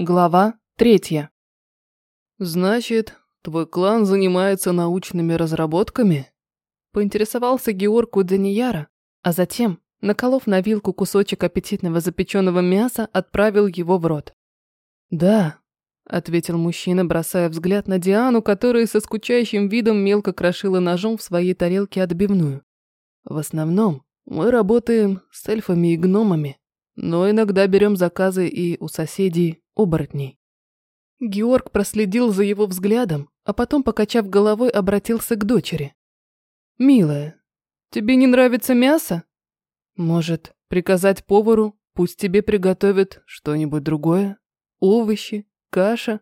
Глава третья. «Значит, твой клан занимается научными разработками?» Поинтересовался Георг у Данияра, а затем, наколов на вилку кусочек аппетитного запеченного мяса, отправил его в рот. «Да», – ответил мужчина, бросая взгляд на Диану, которая со скучающим видом мелко крошила ножом в своей тарелке отбивную. «В основном мы работаем с эльфами и гномами, но иногда берем заказы и у соседей оборотней. Георг проследил за его взглядом, а потом, покачав головой, обратился к дочери. «Милая, тебе не нравится мясо? Может, приказать повару, пусть тебе приготовят что-нибудь другое? Овощи, каша?»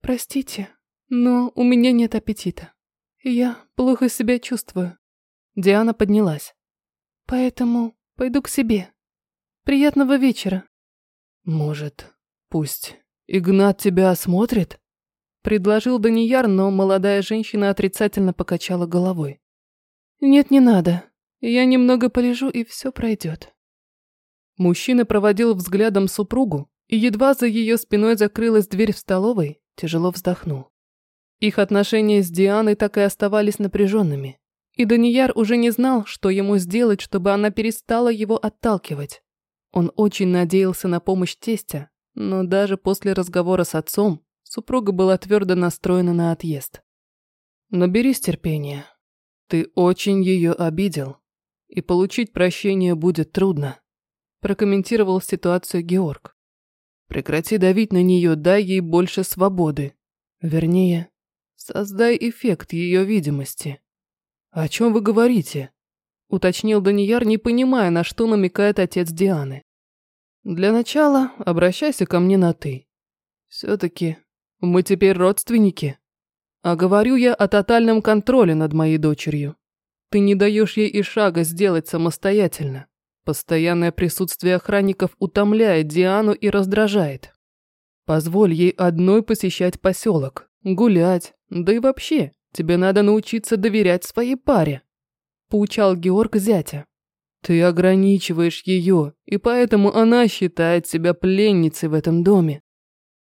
«Простите, но у меня нет аппетита. Я плохо себя чувствую». Диана поднялась. «Поэтому пойду к себе. Приятного вечера». «Может, Пусть Игнат тебя осмотрит? Предложил Данияр, но молодая женщина отрицательно покачала головой. Нет, не надо. Я немного полежу, и все пройдет. Мужчина проводил взглядом супругу, и едва за ее спиной закрылась дверь в столовой, тяжело вздохнул. Их отношения с Дианой так и оставались напряженными, и Данияр уже не знал, что ему сделать, чтобы она перестала его отталкивать. Он очень надеялся на помощь тестя, но даже после разговора с отцом супруга была твердо настроена на отъезд. Наберись терпения. Ты очень ее обидел, и получить прощение будет трудно, прокомментировал ситуацию Георг. Прекрати давить на нее, дай ей больше свободы. Вернее, создай эффект ее видимости. О чем вы говорите? Уточнил Данияр, не понимая, на что намекает отец Дианы. Для начала обращайся ко мне на «ты». Все-таки мы теперь родственники. А говорю я о тотальном контроле над моей дочерью. Ты не даешь ей и шага сделать самостоятельно. Постоянное присутствие охранников утомляет Диану и раздражает. Позволь ей одной посещать поселок, гулять, да и вообще, тебе надо научиться доверять своей паре. Поучал Георг зятя. Ты ограничиваешь ее, и поэтому она считает себя пленницей в этом доме.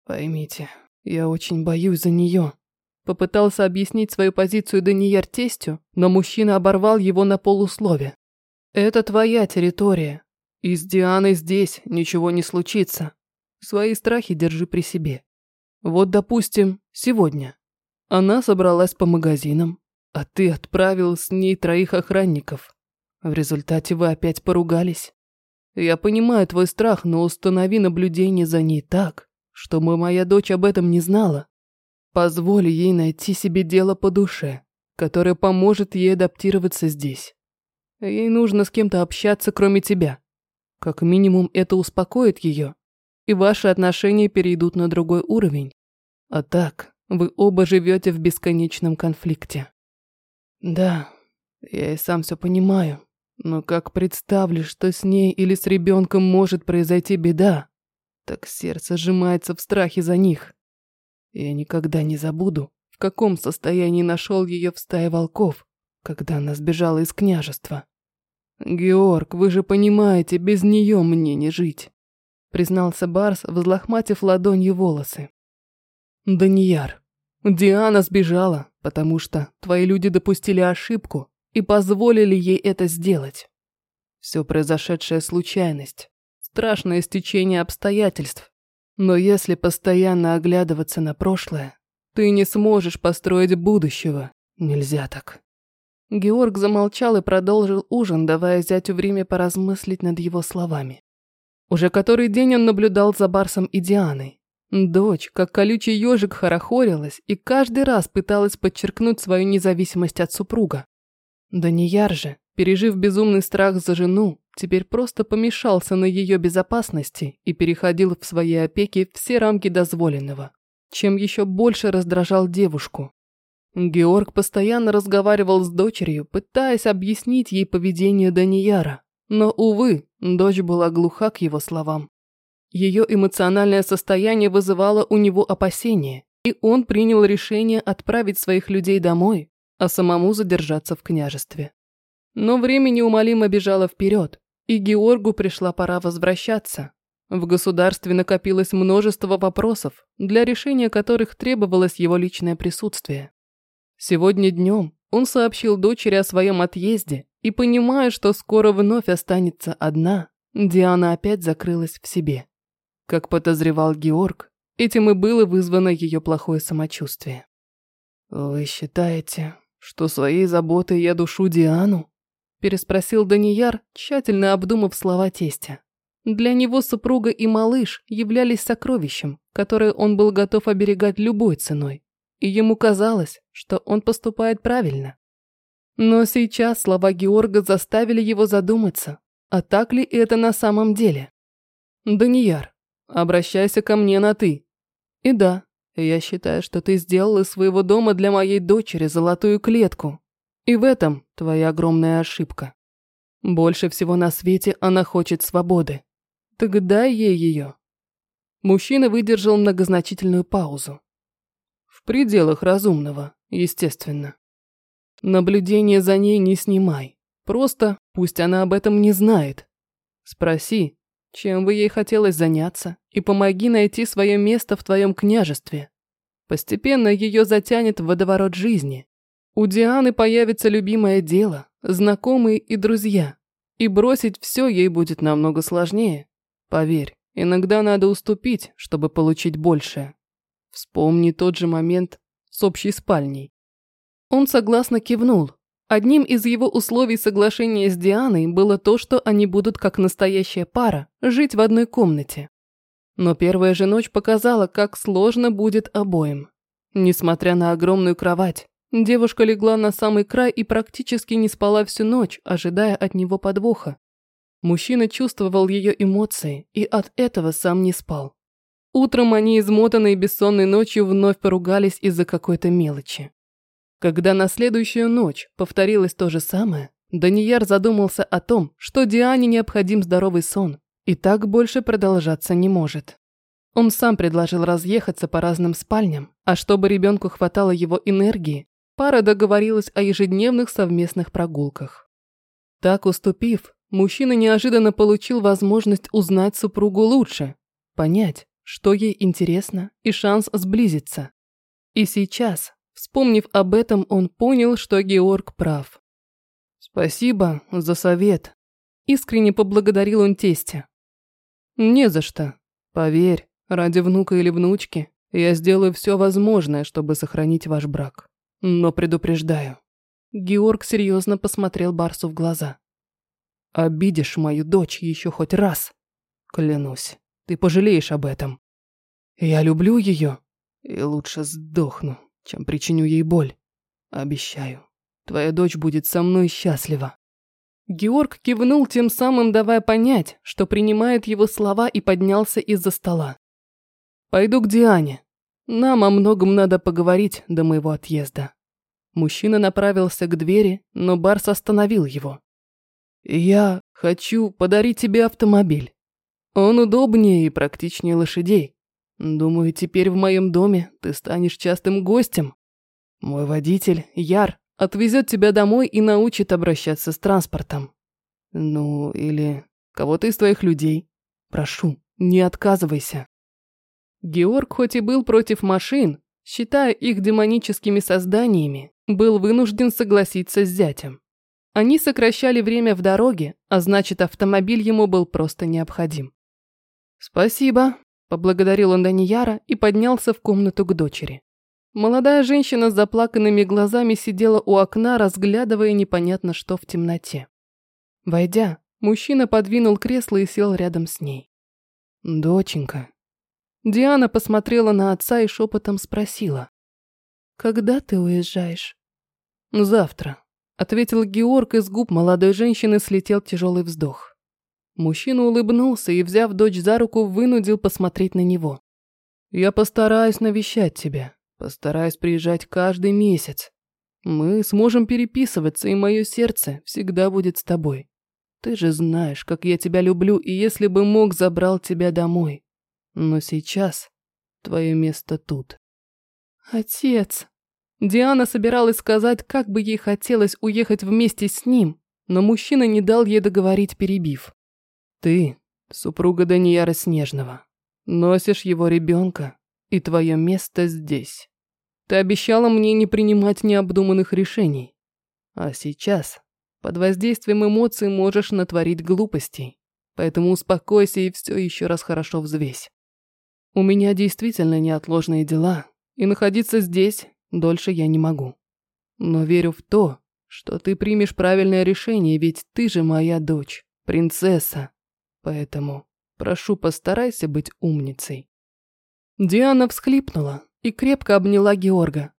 Поймите, я очень боюсь за нее. Попытался объяснить свою позицию Данияр тестю, но мужчина оборвал его на полуслове. Это твоя территория, и с Дианой здесь ничего не случится. Свои страхи держи при себе. Вот, допустим, сегодня. Она собралась по магазинам, а ты отправил с ней троих охранников. В результате вы опять поругались. Я понимаю твой страх, но установи наблюдение за ней так, чтобы моя дочь об этом не знала. Позволь ей найти себе дело по душе, которое поможет ей адаптироваться здесь. Ей нужно с кем-то общаться, кроме тебя. Как минимум это успокоит ее, и ваши отношения перейдут на другой уровень. А так, вы оба живете в бесконечном конфликте. Да, я и сам все понимаю. Но как представлю, что с ней или с ребенком может произойти беда, так сердце сжимается в страхе за них. Я никогда не забуду, в каком состоянии нашел ее в стае волков, когда она сбежала из княжества. «Георг, вы же понимаете, без нее мне не жить», признался Барс, взлохматив ладонью волосы. «Данияр, Диана сбежала, потому что твои люди допустили ошибку и позволили ей это сделать. Все произошедшее случайность, страшное стечение обстоятельств. Но если постоянно оглядываться на прошлое, ты не сможешь построить будущего. Нельзя так. Георг замолчал и продолжил ужин, давая зятю время поразмыслить над его словами. Уже который день он наблюдал за Барсом и Дианой. Дочь, как колючий ежик, хорохорилась и каждый раз пыталась подчеркнуть свою независимость от супруга. Данияр же, пережив безумный страх за жену, теперь просто помешался на ее безопасности и переходил в своей опеке все рамки дозволенного, чем еще больше раздражал девушку. Георг постоянно разговаривал с дочерью, пытаясь объяснить ей поведение Данияра, но, увы, дочь была глуха к его словам. Ее эмоциональное состояние вызывало у него опасения, и он принял решение отправить своих людей домой, а самому задержаться в княжестве. Но время неумолимо бежало вперед, и Георгу пришла пора возвращаться. В государстве накопилось множество вопросов, для решения которых требовалось его личное присутствие. Сегодня днем он сообщил дочери о своем отъезде и, понимая, что скоро вновь останется одна, Диана опять закрылась в себе. Как подозревал Георг, этим и было вызвано ее плохое самочувствие. «Вы считаете, что своей заботой я душу Диану?» переспросил Данияр, тщательно обдумав слова тестя. Для него супруга и малыш являлись сокровищем, которое он был готов оберегать любой ценой. И ему казалось, что он поступает правильно. Но сейчас слова Георга заставили его задуматься, а так ли это на самом деле? Данияр, обращайся ко мне на «ты». И да, я считаю, что ты сделал из своего дома для моей дочери золотую клетку. И в этом твоя огромная ошибка. Больше всего на свете она хочет свободы. Так дай ей ее. Мужчина выдержал многозначительную паузу. В пределах разумного, естественно. Наблюдение за ней не снимай. Просто пусть она об этом не знает. Спроси, чем бы ей хотелось заняться, и помоги найти свое место в твоем княжестве. Постепенно ее затянет в водоворот жизни. У Дианы появится любимое дело, знакомые и друзья. И бросить все ей будет намного сложнее. Поверь, иногда надо уступить, чтобы получить большее. Вспомни тот же момент с общей спальней. Он согласно кивнул. Одним из его условий соглашения с Дианой было то, что они будут как настоящая пара жить в одной комнате. Но первая же ночь показала, как сложно будет обоим. Несмотря на огромную кровать, девушка легла на самый край и практически не спала всю ночь, ожидая от него подвоха. Мужчина чувствовал ее эмоции и от этого сам не спал. Утром они, измотанные бессонной ночью, вновь поругались из-за какой-то мелочи. Когда на следующую ночь повторилось то же самое, Данияр задумался о том, что Диане необходим здоровый сон, и так больше продолжаться не может. Он сам предложил разъехаться по разным спальням, а чтобы ребенку хватало его энергии, пара договорилась о ежедневных совместных прогулках. Так уступив, Мужчина неожиданно получил возможность узнать супругу лучше, понять, что ей интересно, и шанс сблизиться. И сейчас, вспомнив об этом, он понял, что Георг прав. «Спасибо за совет», – искренне поблагодарил он тестя. «Не за что. Поверь, ради внука или внучки я сделаю все возможное, чтобы сохранить ваш брак. Но предупреждаю». Георг серьезно посмотрел Барсу в глаза. Обидишь мою дочь еще хоть раз. Клянусь, ты пожалеешь об этом. Я люблю ее и лучше сдохну, чем причиню ей боль. Обещаю, твоя дочь будет со мной счастлива. Георг кивнул тем самым, давая понять, что принимает его слова и поднялся из-за стола. «Пойду к Диане. Нам о многом надо поговорить до моего отъезда». Мужчина направился к двери, но Барс остановил его. Я хочу подарить тебе автомобиль. Он удобнее и практичнее лошадей. Думаю, теперь в моем доме ты станешь частым гостем. Мой водитель, Яр, отвезет тебя домой и научит обращаться с транспортом. Ну, или кого-то из твоих людей. Прошу, не отказывайся. Георг хоть и был против машин, считая их демоническими созданиями, был вынужден согласиться с зятем. Они сокращали время в дороге, а значит, автомобиль ему был просто необходим. «Спасибо», – поблагодарил он Данияра и поднялся в комнату к дочери. Молодая женщина с заплаканными глазами сидела у окна, разглядывая непонятно что в темноте. Войдя, мужчина подвинул кресло и сел рядом с ней. «Доченька». Диана посмотрела на отца и шепотом спросила. «Когда ты уезжаешь?» «Завтра», Ответил Георг, из губ молодой женщины слетел тяжелый вздох. Мужчина улыбнулся и, взяв дочь за руку, вынудил посмотреть на него. «Я постараюсь навещать тебя, постараюсь приезжать каждый месяц. Мы сможем переписываться, и мое сердце всегда будет с тобой. Ты же знаешь, как я тебя люблю, и если бы мог, забрал тебя домой. Но сейчас твое место тут». «Отец!» Диана собиралась сказать, как бы ей хотелось уехать вместе с ним, но мужчина не дал ей договорить, перебив. «Ты Супруга Данияра Снежного. Носишь его ребенка, и твое место здесь. Ты обещала мне не принимать необдуманных решений. А сейчас, под воздействием эмоций, можешь натворить глупостей. Поэтому успокойся и все еще раз хорошо взвесь. У меня действительно неотложные дела, и находиться здесь дольше я не могу. Но верю в то, что ты примешь правильное решение, ведь ты же моя дочь, принцесса. Поэтому прошу, постарайся быть умницей». Диана всхлипнула и крепко обняла Георга.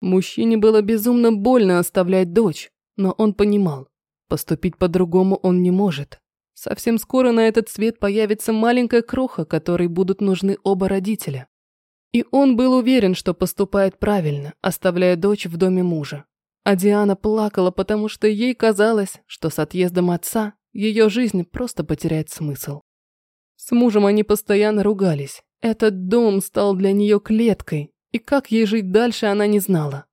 Мужчине было безумно больно оставлять дочь, но он понимал, поступить по-другому он не может. Совсем скоро на этот свет появится маленькая кроха, которой будут нужны оба родителя. И он был уверен, что поступает правильно, оставляя дочь в доме мужа. А Диана плакала, потому что ей казалось, что с отъездом отца ее жизнь просто потеряет смысл. С мужем они постоянно ругались. Этот дом стал для нее клеткой, и как ей жить дальше она не знала.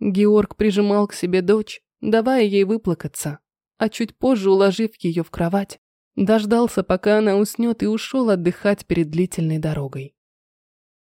Георг прижимал к себе дочь, давая ей выплакаться, а чуть позже, уложив ее в кровать, дождался, пока она уснет и ушел отдыхать перед длительной дорогой.